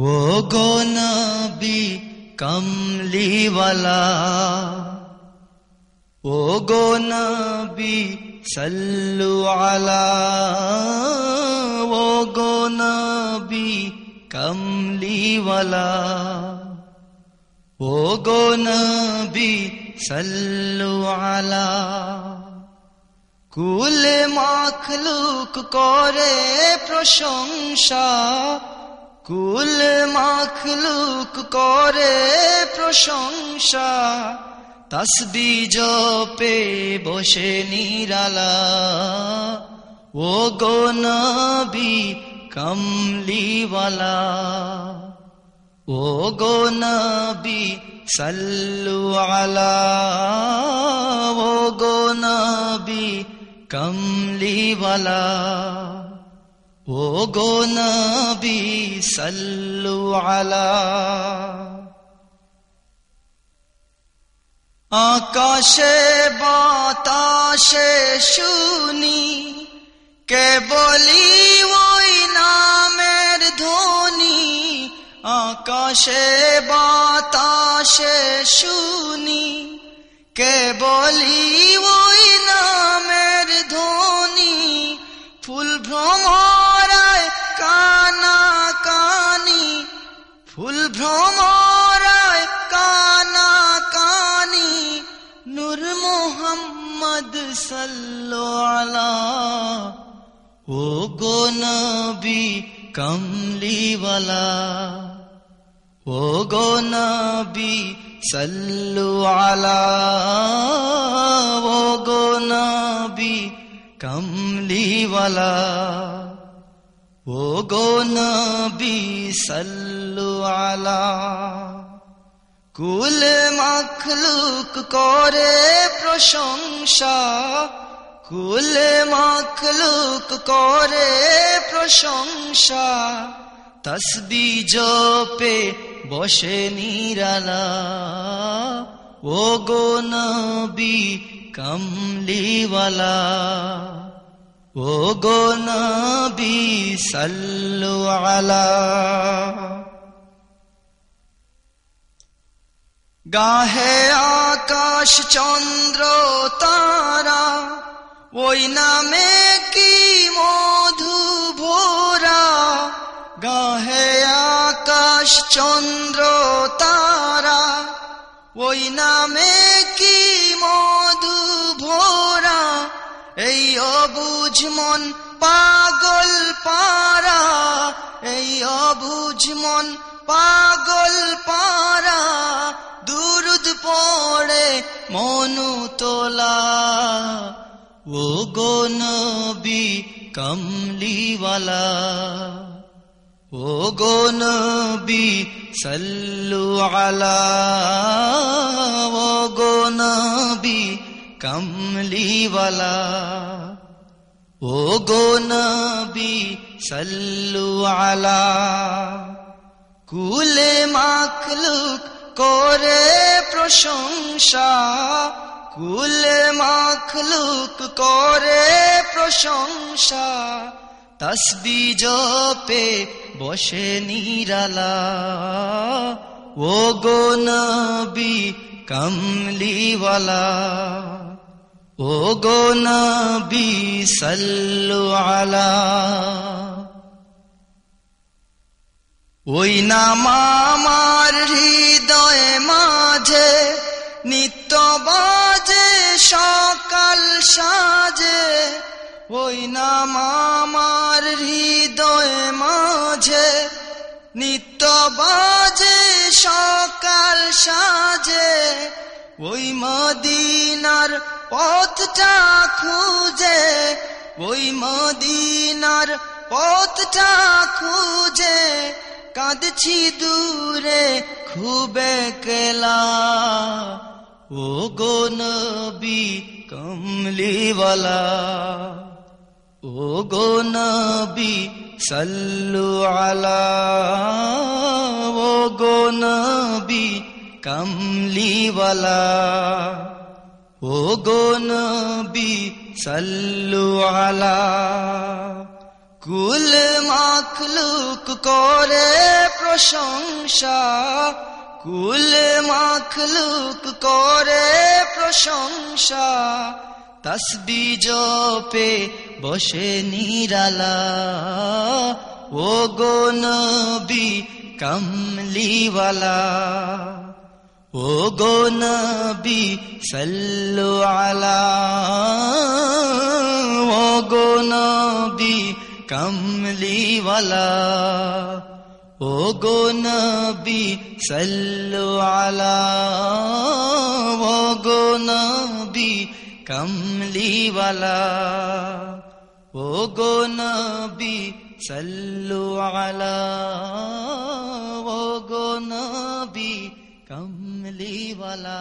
ও গো নবী কমলিওয়ালা। ও গো নবী সল্লু আলা। ও গো কমলিওয়ালা। ও গো সল্লু আলা। কুল মাখলুক করে প্রশংসা কুল মাখলুক করে প্রশংসা, তসবি জপে বসে নিরালা। ও গো কমলিওয়ালা, ও গো নবী সল্লু আলা। ও গো কমলিওয়ালা। ও গো নবী সল্লু আলা। আকাশে বাতাসে শুনি কে বলি ওই নামের ধ্বনি। আকাশে বাতাসে শুনি কে বলি ওই নামের ধ্বনি। ফুল ভ্রমরায় মোহাম্মদ সাল্লা ও গো নবী কমলিওয়ালা ও গো নবী সল্লু আলা ও গো নবী কমলিওয়ালা ও গো নবী সল্লু আলা কুল মখলুক করে প্রশংসা। কুল মখলুক করে প্রশংসা। তসবি জপে বসে নিরালা। ও গো নবী কমলিওয়ালা। ও গো নবী সল্লু আলা। গাহে আকাশ চন্দ্র তারা, ওই নামে কি মধু ভোরা? গাহে আকাশ চন্দ্র তারা, ওই নামে কি মধু ভোরা? এই অবুঝ মন পাগল পারা এই অবুঝ মন পাগল পারা দুরুদ পড়ে মনু তোলা। ও গো নবী কমলিওয়ালা ও গো নবী সল্লু আলা ও গো কমলিওয়ালা। ও গো নবী, সল্লু আলা। কুলে মাখলুক করে প্রশংসা। কুলে মাখলুক করে প্রশংসা। তসবি জপে বসে নিরালা। ও গো কমলিওয়ালা। ও গো নবী সল্লু আলা। ওই নাম আমার হৃদয়ে মাঝে, নিত্য বাজে, সকাল সাজে। ওই নাম আমার হৃদয়ে মাঝে, নিত্য বাজে, সকাল সাজে। ওই মদিনার পথটা খুঁজে, ওই মদিনার পথটা খুঁজে, কাঁদছি দূরে খুবে কেলা ও গো নবী কমলিওয়ালা ও গো নবী সল্লু আলা ও গো নবী কমলিওয়ালা। ও গো নবী সল্লু আলা। কুল মাখলুক করে প্রশংসা। কুল মাখলুক করে প্রশংসা। তসবি জপে বসে নিরালা। ও গো নবী কমলিওয়ালা। ও গো নবী সাল্লু আলা ও গো নবী কমলিওয়ালা ও গো নবী সাল্লু আলা ও গো নবী কমলিওয়ালা ও গো নবী সাল্লু আলা ও গো নবী কমলিওয়ালা